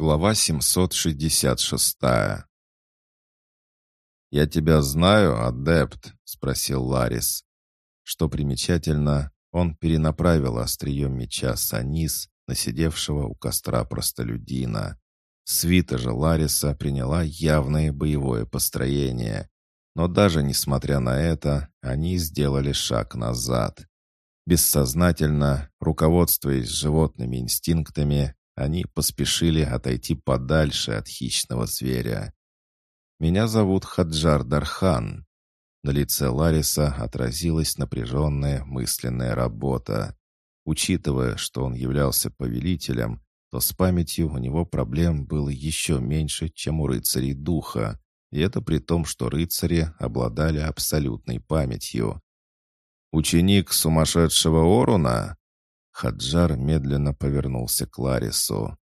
Глава 766 «Я тебя знаю, адепт?» — спросил Ларис. Что примечательно, он перенаправил острие меча Санис на сидевшего у костра простолюдина. Свита же Лариса приняла явное боевое построение. Но даже несмотря на это, они сделали шаг назад. Бессознательно, руководствуясь животными инстинктами, они поспешили отойти подальше от хищного зверя. «Меня зовут Хаджар Дархан». На лице Лариса отразилась напряженная мысленная работа. Учитывая, что он являлся повелителем, то с памятью у него проблем было еще меньше, чем у рыцарей духа, и это при том, что рыцари обладали абсолютной памятью. «Ученик сумасшедшего Оруна?» Хаджар медленно повернулся к Ларису.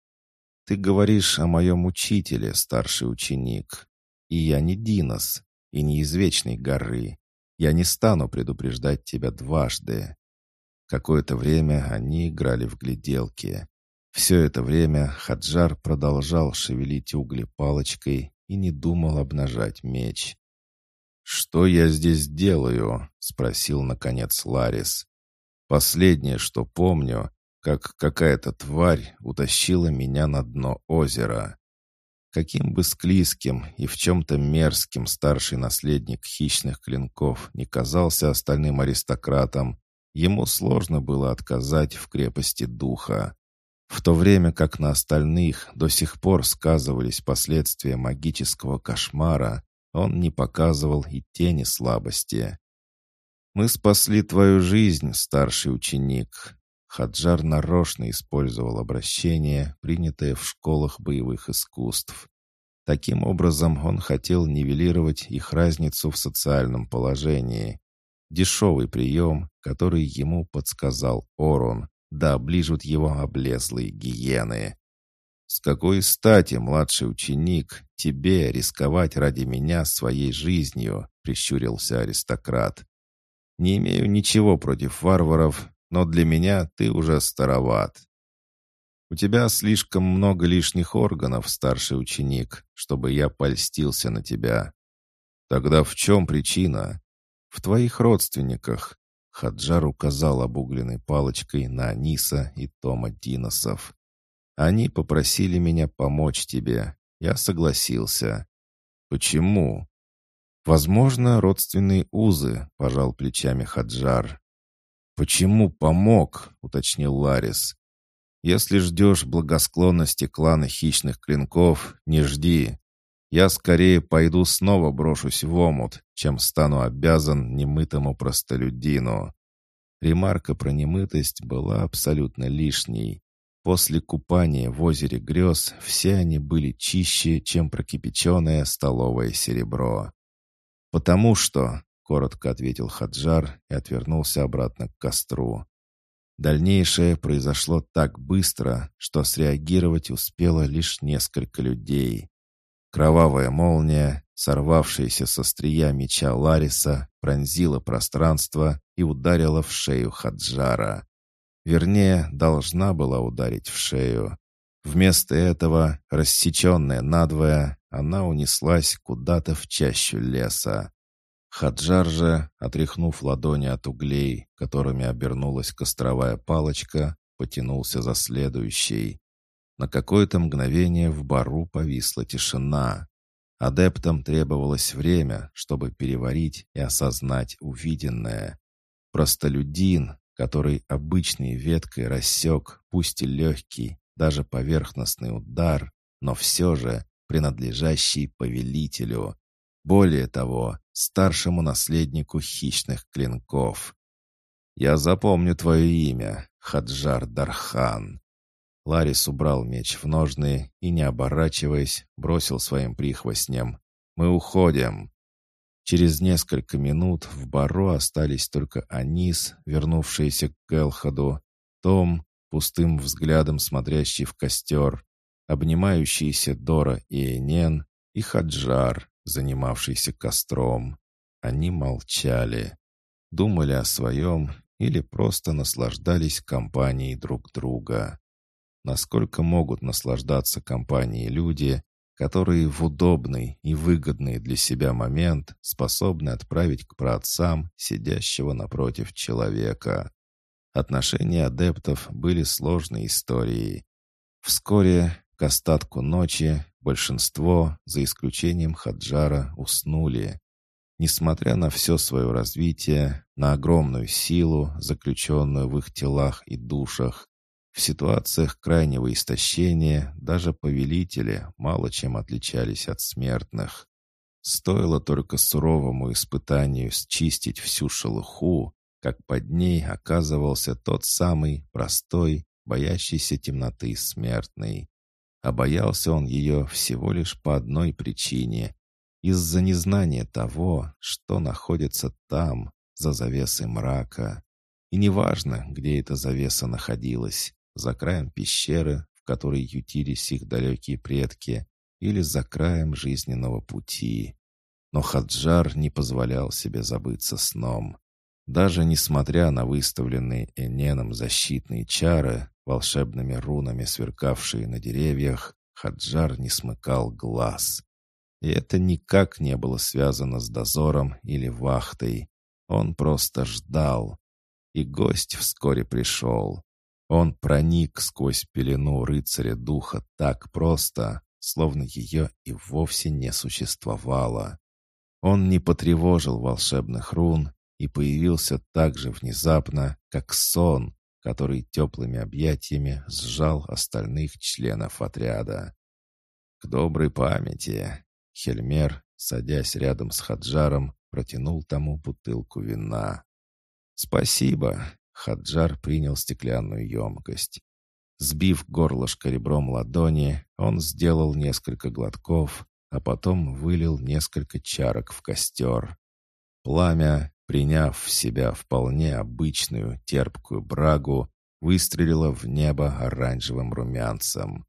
«Ты говоришь о моем учителе, старший ученик. И я не Динос, и не из Вечной горы. Я не стану предупреждать тебя дважды». Какое-то время они играли в гляделки. Все это время Хаджар продолжал шевелить угли палочкой и не думал обнажать меч. «Что я здесь делаю?» — спросил, наконец, Ларис. Последнее, что помню, как какая-то тварь утащила меня на дно озера. Каким бы склизким и в чем-то мерзким старший наследник хищных клинков не казался остальным аристократам, ему сложно было отказать в крепости духа. В то время как на остальных до сих пор сказывались последствия магического кошмара, он не показывал и тени слабости. «Мы спасли твою жизнь, старший ученик». Хаджар нарочно использовал обращение, принятое в школах боевых искусств. Таким образом, он хотел нивелировать их разницу в социальном положении. Дешевый прием, который ему подсказал Орон, да оближут его облезлые гиены. «С какой стати, младший ученик, тебе рисковать ради меня своей жизнью?» — прищурился аристократ. Не имею ничего против варваров, но для меня ты уже староват. У тебя слишком много лишних органов, старший ученик, чтобы я польстился на тебя. Тогда в чем причина? В твоих родственниках. Хаджар указал обугленной палочкой на Аниса и Тома Диносов. Они попросили меня помочь тебе. Я согласился. Почему? «Возможно, родственные узы», — пожал плечами Хаджар. «Почему помог?» — уточнил Ларис. «Если ждешь благосклонности клана хищных клинков, не жди. Я скорее пойду снова брошусь в омут, чем стану обязан немытому простолюдину». Ремарка про немытость была абсолютно лишней. После купания в озере грез все они были чище, чем прокипяченное столовое серебро. «Потому что...» — коротко ответил Хаджар и отвернулся обратно к костру. Дальнейшее произошло так быстро, что среагировать успело лишь несколько людей. Кровавая молния, сорвавшаяся со стрия меча Лариса, пронзила пространство и ударила в шею Хаджара. Вернее, должна была ударить в шею. Вместо этого, рассеченная надвое, она унеслась куда-то в чащу леса. Хаджар же, отряхнув ладони от углей, которыми обернулась костровая палочка, потянулся за следующей. На какое-то мгновение в бару повисла тишина. Адептам требовалось время, чтобы переварить и осознать увиденное. Простолюдин, который обычной веткой рассек, пусть и легкий, даже поверхностный удар, но все же принадлежащий повелителю. Более того, старшему наследнику хищных клинков. «Я запомню твое имя, Хаджар Дархан». Ларис убрал меч в ножны и, не оборачиваясь, бросил своим прихвостням. «Мы уходим». Через несколько минут в баро остались только Анис, вернувшийся к Гелхаду, Том, пустым взглядом смотрящий в костер, обнимающиеся Дора и Энен, и Хаджар, занимавшийся костром. Они молчали, думали о своем или просто наслаждались компанией друг друга. насколько могут наслаждаться компанией люди, которые в удобный и выгодный для себя момент способны отправить к праотцам сидящего напротив человека. Отношения адептов были сложной историей. Вскоре, к остатку ночи, большинство, за исключением Хаджара, уснули. Несмотря на все свое развитие, на огромную силу, заключенную в их телах и душах, в ситуациях крайнего истощения даже повелители мало чем отличались от смертных. Стоило только суровому испытанию счистить всю шелуху, как под ней оказывался тот самый простой, боящийся темноты смертный. А боялся он ее всего лишь по одной причине — из-за незнания того, что находится там, за завесой мрака. И неважно, где эта завеса находилась, за краем пещеры, в которой ютились их далекие предки, или за краем жизненного пути. Но Хаджар не позволял себе забыться сном. Даже несмотря на выставленные Эненом защитные чары, волшебными рунами сверкавшие на деревьях, Хаджар не смыкал глаз. И это никак не было связано с дозором или вахтой. Он просто ждал. И гость вскоре пришел. Он проник сквозь пелену рыцаря духа так просто, словно ее и вовсе не существовало. Он не потревожил волшебных рун и появился так же внезапно, как сон, который теплыми объятиями сжал остальных членов отряда. К доброй памяти Хельмер, садясь рядом с Хаджаром, протянул тому бутылку вина. «Спасибо», Хаджар принял стеклянную емкость. Сбив горлышко ребром ладони, он сделал несколько глотков, а потом вылил несколько чарок в костер. Пламя, приняв в себя вполне обычную терпкую брагу, выстрелило в небо оранжевым румянцем.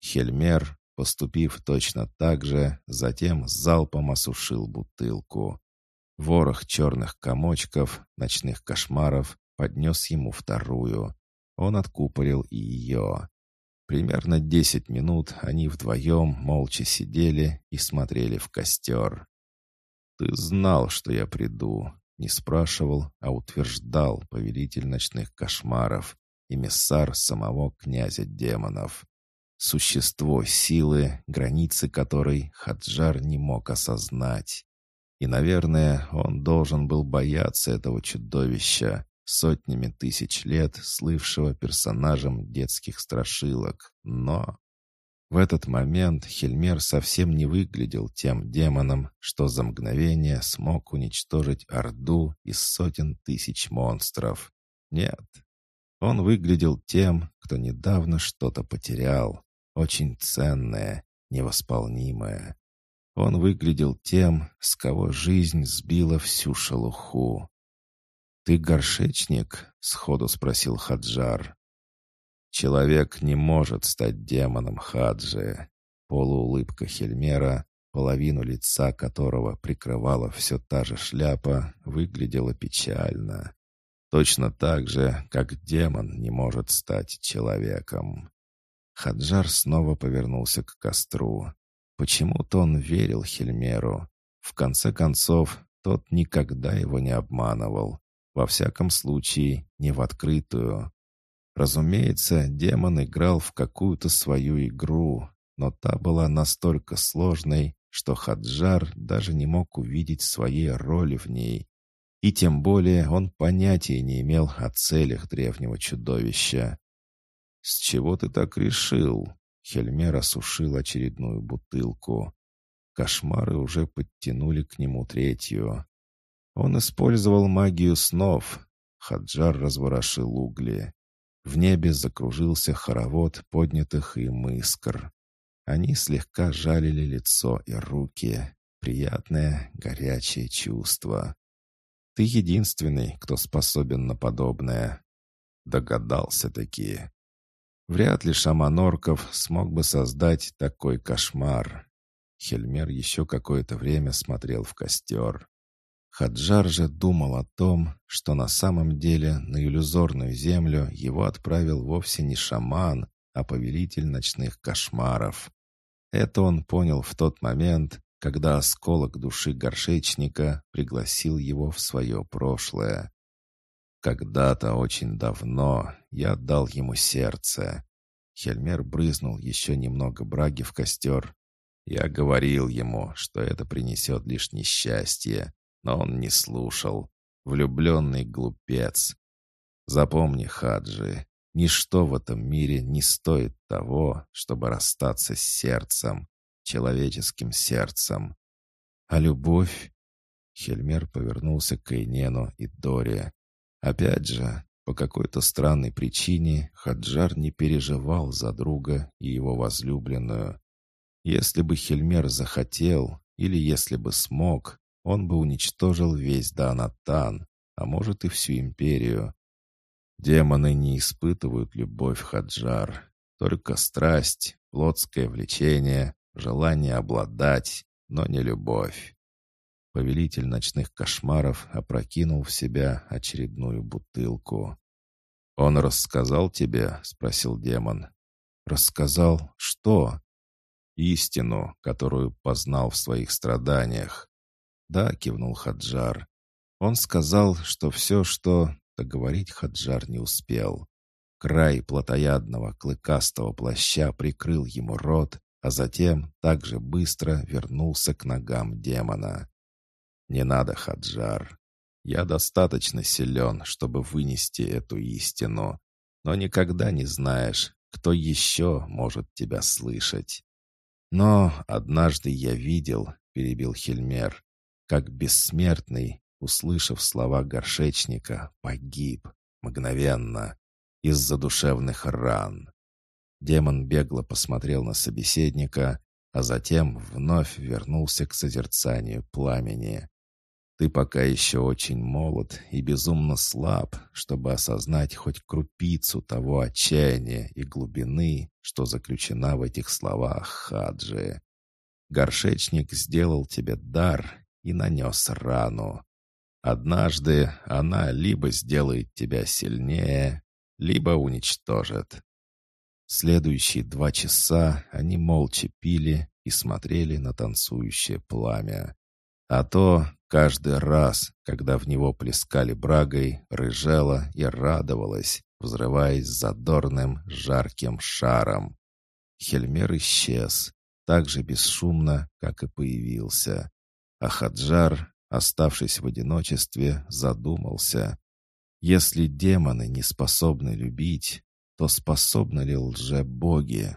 Хельмер, поступив точно так же, затем залпом осушил бутылку. Ворох черных комочков, ночных кошмаров поднес ему вторую. Он откупорил и ее. Примерно десять минут они вдвоем молча сидели и смотрели в костер. «Ты знал, что я приду», — не спрашивал, а утверждал повелитель ночных кошмаров, эмиссар самого князя демонов. Существо силы, границы которой Хаджар не мог осознать. И, наверное, он должен был бояться этого чудовища, сотнями тысяч лет слывшего персонажем детских страшилок, но... В этот момент Хельмер совсем не выглядел тем демоном, что за мгновение смог уничтожить Орду из сотен тысяч монстров. Нет, он выглядел тем, кто недавно что-то потерял, очень ценное, невосполнимое. Он выглядел тем, с кого жизнь сбила всю шелуху. «Ты горшечник?» — сходу спросил Хаджар. «Человек не может стать демоном Хаджи». Полуулыбка Хельмера, половину лица которого прикрывала все та же шляпа, выглядела печально. Точно так же, как демон не может стать человеком. Хаджар снова повернулся к костру. Почему-то он верил Хельмеру. В конце концов, тот никогда его не обманывал. Во всяком случае, не в открытую. Разумеется, демон играл в какую-то свою игру, но та была настолько сложной, что Хаджар даже не мог увидеть своей роли в ней. И тем более он понятия не имел о целях древнего чудовища. «С чего ты так решил?» Хельмер осушил очередную бутылку. Кошмары уже подтянули к нему третью. Он использовал магию снов. Хаджар разворошил угли. В небе закружился хоровод поднятых им искр. Они слегка жалили лицо и руки. Приятное, горячее чувство. Ты единственный, кто способен на подобное. Догадался-таки. Вряд ли шаман орков смог бы создать такой кошмар. Хельмер еще какое-то время смотрел в костер. Хаджар же думал о том, что на самом деле на иллюзорную землю его отправил вовсе не шаман, а повелитель ночных кошмаров. Это он понял в тот момент, когда осколок души горшечника пригласил его в свое прошлое. Когда-то очень давно я отдал ему сердце. Хельмер брызнул еще немного браги в костер. Я говорил ему, что это принесет лишь несчастье, но он не слушал. Влюбленный глупец. Запомни, Хаджи, ничто в этом мире не стоит того, чтобы расстаться с сердцем, человеческим сердцем. А любовь? Хельмер повернулся к Эйнену и Доре. Опять же, по какой-то странной причине Хаджар не переживал за друга и его возлюбленную. Если бы Хельмер захотел, или если бы смог, он бы уничтожил весь Данатан, а может и всю империю. Демоны не испытывают любовь, Хаджар, только страсть, плотское влечение, желание обладать, но не любовь. Повелитель ночных кошмаров опрокинул в себя очередную бутылку. «Он рассказал тебе?» — спросил демон. «Рассказал что?» «Истину, которую познал в своих страданиях. «Да», — кивнул Хаджар. Он сказал, что все, что... Договорить Хаджар не успел. Край плотоядного клыкастого плаща прикрыл ему рот, а затем также быстро вернулся к ногам демона. «Не надо, Хаджар. Я достаточно силен, чтобы вынести эту истину, но никогда не знаешь, кто еще может тебя слышать. Но однажды я видел, — перебил Хельмер, как бессмертный, услышав слова горшечника, погиб мгновенно из-за душевных ран. Демон бегло посмотрел на собеседника, а затем вновь вернулся к созерцанию пламени. «Ты пока еще очень молод и безумно слаб, чтобы осознать хоть крупицу того отчаяния и глубины, что заключена в этих словах Хаджи. Горшечник сделал тебе дар, и нанес рану. Однажды она либо сделает тебя сильнее, либо уничтожит. Следующие два часа они молча пили и смотрели на танцующее пламя. А то каждый раз, когда в него плескали брагой, рыжела и радовалась, взрываясь задорным, жарким шаром. Хельмер исчез, так же бесшумно, как и появился. А Хаджар, оставшись в одиночестве, задумался. Если демоны не способны любить, то способны ли лже-боги?